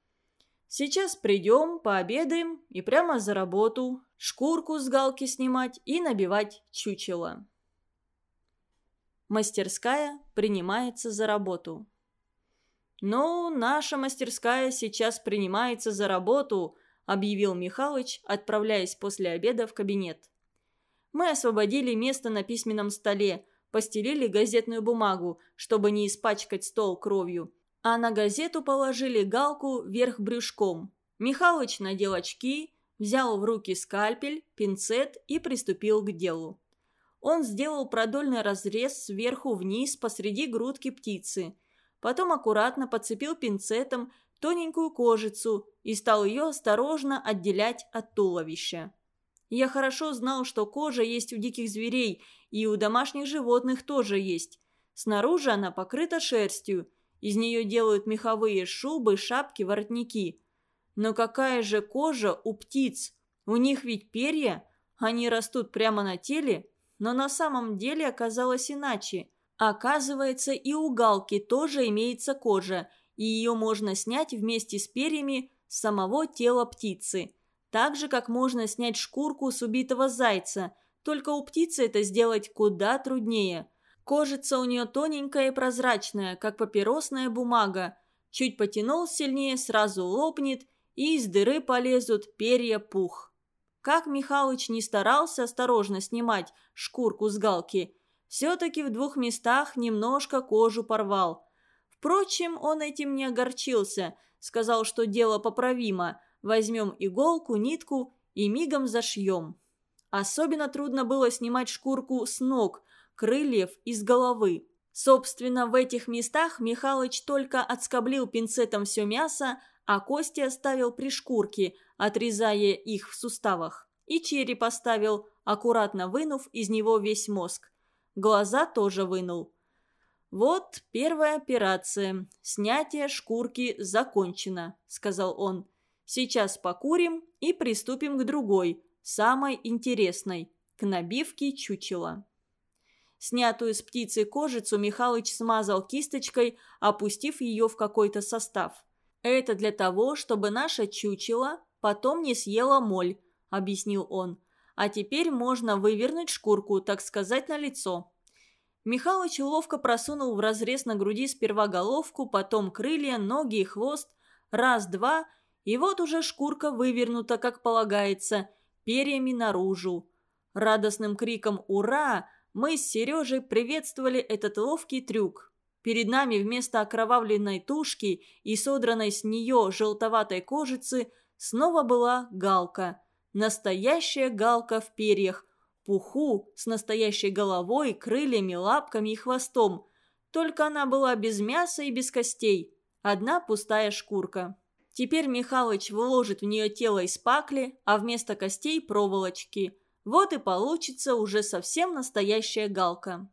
Сейчас придем, пообедаем и прямо за работу. Шкурку с галки снимать и набивать чучело. Мастерская принимается за работу. «Ну, наша мастерская сейчас принимается за работу», – объявил Михалыч, отправляясь после обеда в кабинет. Мы освободили место на письменном столе, постелили газетную бумагу, чтобы не испачкать стол кровью, а на газету положили галку вверх брюшком. Михалыч надел очки, взял в руки скальпель, пинцет и приступил к делу. Он сделал продольный разрез сверху вниз посреди грудки птицы. Потом аккуратно подцепил пинцетом тоненькую кожицу и стал ее осторожно отделять от туловища. Я хорошо знал, что кожа есть у диких зверей, и у домашних животных тоже есть. Снаружи она покрыта шерстью, из нее делают меховые шубы, шапки, воротники. Но какая же кожа у птиц? У них ведь перья, они растут прямо на теле. Но на самом деле оказалось иначе. Оказывается, и у галки тоже имеется кожа, и ее можно снять вместе с перьями самого тела птицы. Так же, как можно снять шкурку с убитого зайца, только у птицы это сделать куда труднее – Кожица у нее тоненькая и прозрачная, как папиросная бумага. Чуть потянул сильнее, сразу лопнет, и из дыры полезут перья пух. Как Михалыч не старался осторожно снимать шкурку с галки, все-таки в двух местах немножко кожу порвал. Впрочем, он этим не огорчился, сказал, что дело поправимо, возьмем иголку, нитку и мигом зашьем. Особенно трудно было снимать шкурку с ног, крыльев из головы. Собственно, в этих местах Михалыч только отскоблил пинцетом все мясо, а кости оставил при шкурке, отрезая их в суставах. И череп оставил, аккуратно вынув из него весь мозг. Глаза тоже вынул. «Вот первая операция. Снятие шкурки закончено», — сказал он. «Сейчас покурим и приступим к другой, самой интересной, к набивке чучела». Снятую с птицы кожицу Михалыч смазал кисточкой, опустив ее в какой-то состав. «Это для того, чтобы наша чучело потом не съела моль», – объяснил он. «А теперь можно вывернуть шкурку, так сказать, на лицо». Михалыч ловко просунул в разрез на груди сперва головку, потом крылья, ноги и хвост. Раз-два, и вот уже шкурка вывернута, как полагается, перьями наружу. Радостным криком «Ура!» Мы с Сережей приветствовали этот ловкий трюк. Перед нами вместо окровавленной тушки и содранной с нее желтоватой кожицы снова была галка. Настоящая галка в перьях, пуху с настоящей головой, крыльями, лапками и хвостом. только она была без мяса и без костей. Одна пустая шкурка. Теперь Михалыч вложит в нее тело из пакли, а вместо костей проволочки. Вот и получится уже совсем настоящая галка.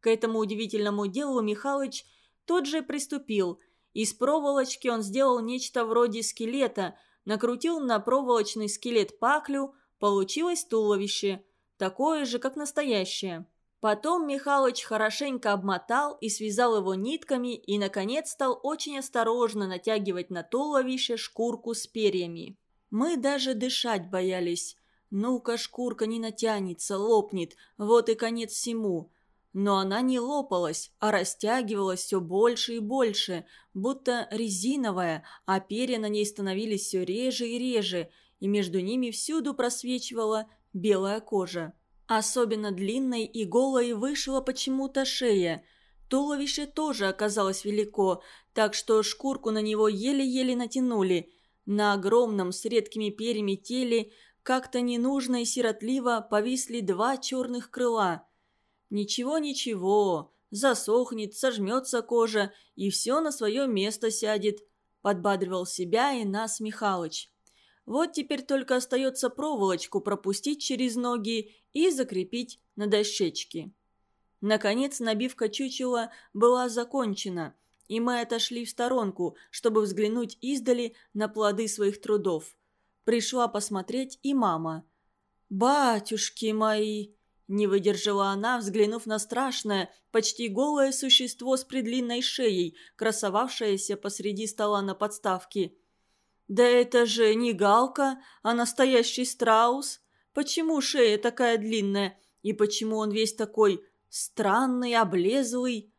К этому удивительному делу Михалыч тот же приступил. Из проволочки он сделал нечто вроде скелета, накрутил на проволочный скелет паклю, получилось туловище, такое же, как настоящее. Потом Михалыч хорошенько обмотал и связал его нитками и, наконец, стал очень осторожно натягивать на туловище шкурку с перьями. Мы даже дышать боялись. Ну-ка, шкурка не натянется, лопнет, вот и конец всему. Но она не лопалась, а растягивалась все больше и больше, будто резиновая, а перья на ней становились все реже и реже, и между ними всюду просвечивала белая кожа. Особенно длинной и голой вышла почему-то шея. Туловище тоже оказалось велико, так что шкурку на него еле-еле натянули. На огромном с редкими перьями теле как-то ненужно и сиротливо повисли два черных крыла. «Ничего-ничего, засохнет, сожмется кожа, и все на свое место сядет», – подбадривал себя и нас Михалыч. Вот теперь только остается проволочку пропустить через ноги и закрепить на дощечке. Наконец набивка чучела была закончена, и мы отошли в сторонку, чтобы взглянуть издали на плоды своих трудов. Пришла посмотреть и мама. «Батюшки мои!» – не выдержала она, взглянув на страшное, почти голое существо с предлинной шеей, красовавшееся посреди стола на подставке – «Да это же не галка, а настоящий страус. Почему шея такая длинная? И почему он весь такой странный, облезлый?»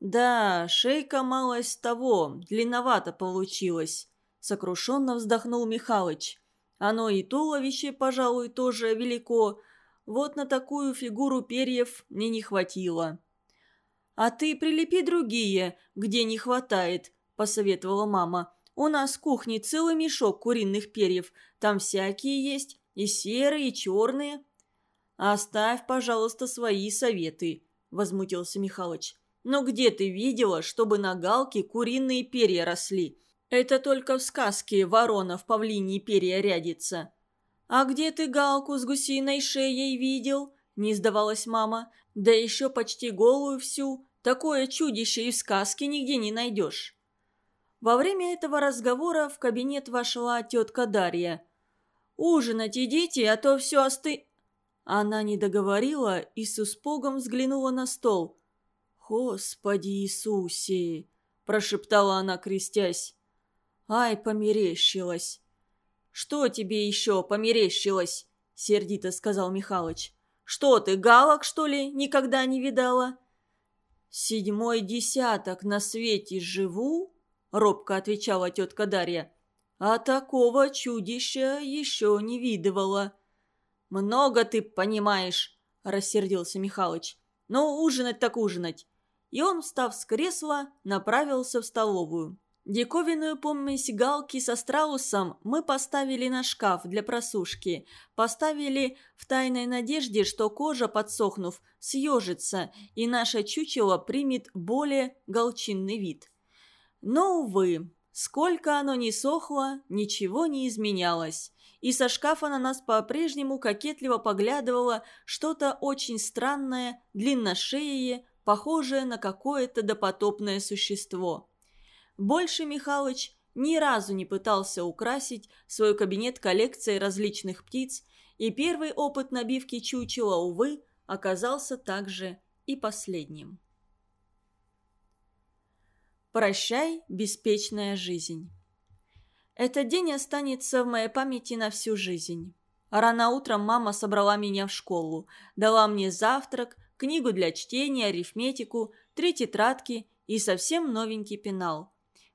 «Да, шейка малость того, длинновато получилось», — сокрушенно вздохнул Михалыч. «Оно и туловище, пожалуй, тоже велико. Вот на такую фигуру перьев мне не хватило». «А ты прилепи другие, где не хватает», — посоветовала мама. У нас в кухне целый мешок куриных перьев. Там всякие есть, и серые, и черные». «Оставь, пожалуйста, свои советы», – возмутился Михалыч. «Но где ты видела, чтобы на галке куриные перья росли? Это только в сказке ворона в павлиньи перья рядится». «А где ты галку с гусиной шеей видел?» – не сдавалась мама. «Да еще почти голую всю. Такое чудище и в сказке нигде не найдешь». Во время этого разговора в кабинет вошла тетка Дарья. «Ужинать идите, а то все осты...» Она не договорила и с испугом взглянула на стол. «Господи Иисусе!» – прошептала она, крестясь. «Ай, померещилась!» «Что тебе еще померещилось?» – сердито сказал Михалыч. «Что ты, галок, что ли, никогда не видала?» «Седьмой десяток на свете живу?» – робко отвечала тетка Дарья. «А такого чудища еще не видывала». «Много ты понимаешь», – рассердился Михалыч. «Ну, ужинать так ужинать». И он, встав с кресла, направился в столовую. Диковинную помесь галки со страусом мы поставили на шкаф для просушки. Поставили в тайной надежде, что кожа, подсохнув, съежится, и наше чучело примет более галчинный вид. Но, увы, сколько оно ни сохло, ничего не изменялось. И со шкафа на нас по-прежнему кокетливо поглядывало что-то очень странное, длинношеее, похожее на какое-то допотопное существо. Больше Михалыч ни разу не пытался украсить свой кабинет коллекцией различных птиц, и первый опыт набивки чучела, увы, оказался также и последним. Прощай, беспечная жизнь. Этот день останется в моей памяти на всю жизнь. Рано утром мама собрала меня в школу, дала мне завтрак, книгу для чтения, арифметику, три тетрадки и совсем новенький пенал.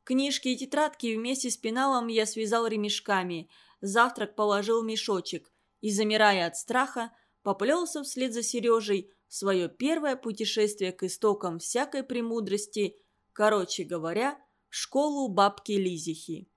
Книжки и тетрадки вместе с пеналом я связал ремешками, завтрак положил в мешочек и, замирая от страха, поплелся вслед за Сережей в свое первое путешествие к истокам всякой премудрости – Короче говоря, в школу бабки Лизихи.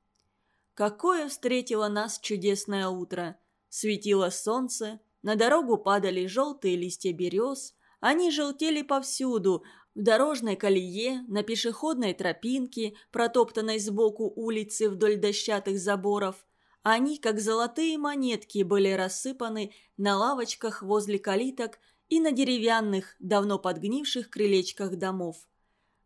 Какое встретило нас чудесное утро! Светило солнце, на дорогу падали желтые листья берез, они желтели повсюду, В дорожной колее, на пешеходной тропинке, протоптанной сбоку улицы вдоль дощатых заборов, они, как золотые монетки, были рассыпаны на лавочках возле калиток и на деревянных, давно подгнивших крылечках домов.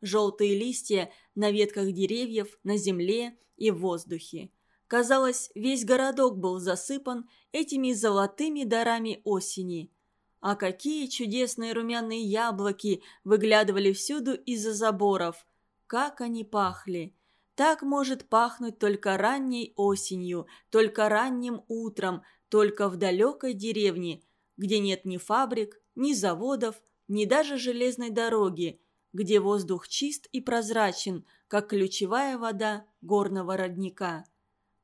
Желтые листья на ветках деревьев, на земле и в воздухе. Казалось, весь городок был засыпан этими золотыми дарами осени. А какие чудесные румяные яблоки выглядывали всюду из-за заборов. Как они пахли! Так может пахнуть только ранней осенью, только ранним утром, только в далекой деревне, где нет ни фабрик, ни заводов, ни даже железной дороги, где воздух чист и прозрачен, как ключевая вода горного родника.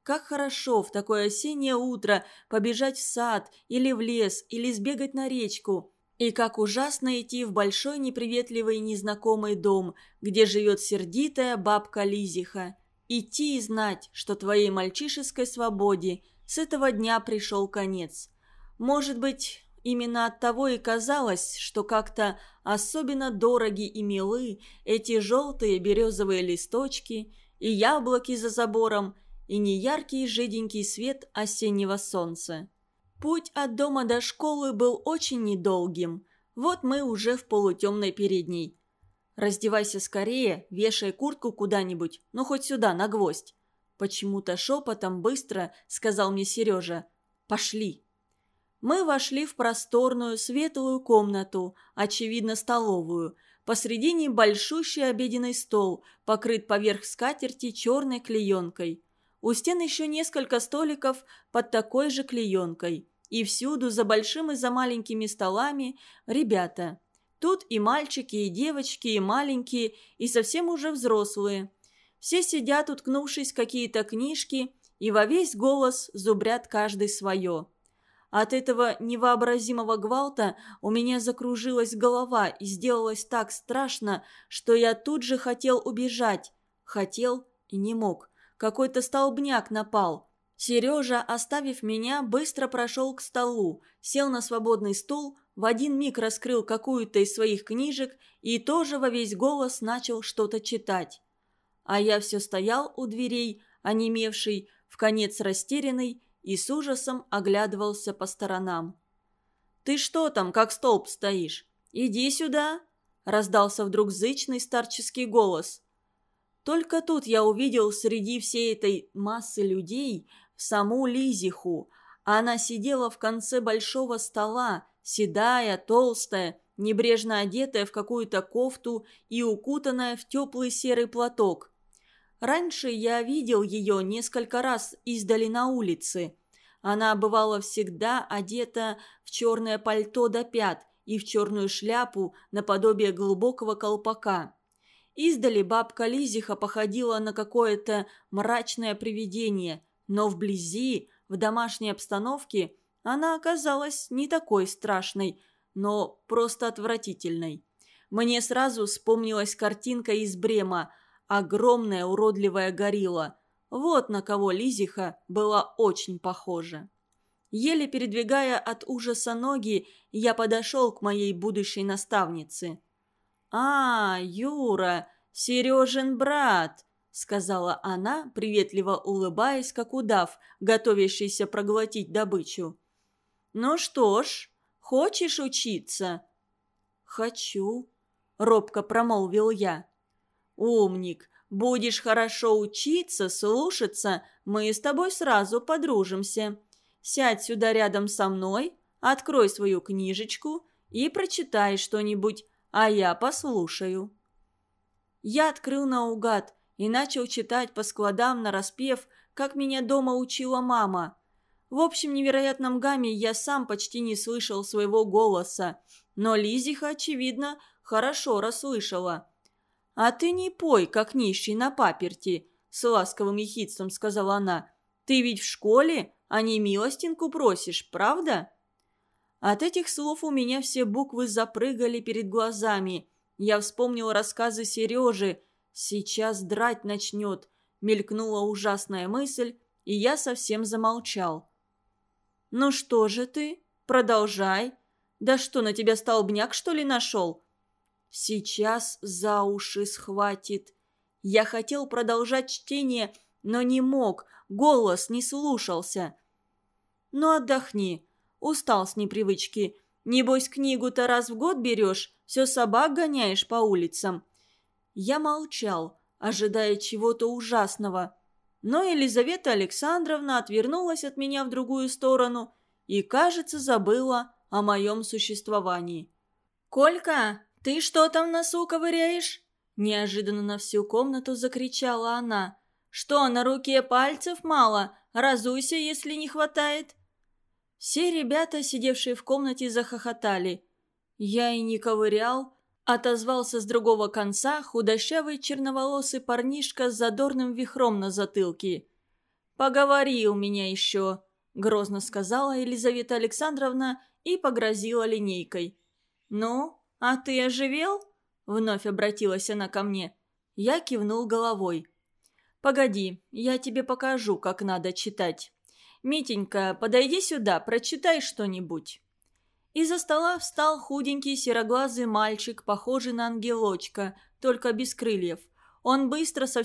Как хорошо в такое осеннее утро побежать в сад или в лес или сбегать на речку. И как ужасно идти в большой неприветливый незнакомый дом, где живет сердитая бабка Лизиха. Идти и знать, что твоей мальчишеской свободе с этого дня пришел конец. Может быть, именно от того и казалось, что как-то особенно дороги и милы эти желтые березовые листочки и яблоки за забором – и неяркий жиденький свет осеннего солнца. Путь от дома до школы был очень недолгим. Вот мы уже в полутемной передней. «Раздевайся скорее, вешай куртку куда-нибудь, ну хоть сюда, на гвоздь». Почему-то шепотом быстро сказал мне Сережа. «Пошли». Мы вошли в просторную, светлую комнату, очевидно, столовую. Посредине большущий обеденный стол, покрыт поверх скатерти черной клеенкой. У стен еще несколько столиков под такой же клеенкой. И всюду, за большим и за маленькими столами, ребята. Тут и мальчики, и девочки, и маленькие, и совсем уже взрослые. Все сидят, уткнувшись в какие-то книжки, и во весь голос зубрят каждый свое. От этого невообразимого гвалта у меня закружилась голова и сделалось так страшно, что я тут же хотел убежать. Хотел и не мог. Какой-то столбняк напал. Сережа, оставив меня, быстро прошел к столу, сел на свободный стул, в один миг раскрыл какую-то из своих книжек и тоже во весь голос начал что-то читать. А я все стоял у дверей, онемевший, в конец растерянный, и с ужасом оглядывался по сторонам. «Ты что там, как столб стоишь? Иди сюда!» – раздался вдруг зычный старческий голос. Только тут я увидел среди всей этой массы людей саму Лизиху. Она сидела в конце большого стола, седая, толстая, небрежно одетая в какую-то кофту и укутанная в теплый серый платок. Раньше я видел ее несколько раз издали на улице. Она бывала всегда одета в черное пальто до пят и в черную шляпу наподобие глубокого колпака. Издали бабка Лизиха походила на какое-то мрачное привидение, но вблизи, в домашней обстановке, она оказалась не такой страшной, но просто отвратительной. Мне сразу вспомнилась картинка из Брема «Огромная уродливая горилла». Вот на кого Лизиха была очень похожа. Еле передвигая от ужаса ноги, я подошел к моей будущей наставнице – «А, Юра, Сережин брат», — сказала она, приветливо улыбаясь, как удав, готовящийся проглотить добычу. «Ну что ж, хочешь учиться?» «Хочу», — робко промолвил я. «Умник, будешь хорошо учиться, слушаться, мы с тобой сразу подружимся. Сядь сюда рядом со мной, открой свою книжечку и прочитай что-нибудь, а я послушаю». Я открыл наугад и начал читать по складам нараспев, как меня дома учила мама. В общем невероятном гамме я сам почти не слышал своего голоса, но Лизиха, очевидно, хорошо расслышала. «А ты не пой, как нищий на паперти», — с ласковым ехидством сказала она. «Ты ведь в школе, а не милостинку просишь, правда?» От этих слов у меня все буквы запрыгали перед глазами. Я вспомнил рассказы Сережи. «Сейчас драть начнет», — мелькнула ужасная мысль, и я совсем замолчал. «Ну что же ты? Продолжай. Да что, на тебя столбняк, что ли, нашел?» Сейчас за уши схватит. Я хотел продолжать чтение, но не мог, голос не слушался. «Ну отдохни, устал с непривычки. Небось, книгу-то раз в год берешь, все собак гоняешь по улицам». Я молчал, ожидая чего-то ужасного. Но Елизавета Александровна отвернулась от меня в другую сторону и, кажется, забыла о моем существовании. «Колька, ты что там носу ковыряешь?» Неожиданно на всю комнату закричала она. «Что, на руке пальцев мало? Разуйся, если не хватает!» Все ребята, сидевшие в комнате, захохотали. Я и не ковырял, отозвался с другого конца худощавый черноволосый парнишка с задорным вихром на затылке. «Поговори у меня еще», — грозно сказала Елизавета Александровна и погрозила линейкой. «Ну, а ты оживел?» — вновь обратилась она ко мне. Я кивнул головой. «Погоди, я тебе покажу, как надо читать». «Митенька, подойди сюда, прочитай что-нибудь». Из-за стола встал худенький сероглазый мальчик, похожий на ангелочка, только без крыльев. Он быстро, совсем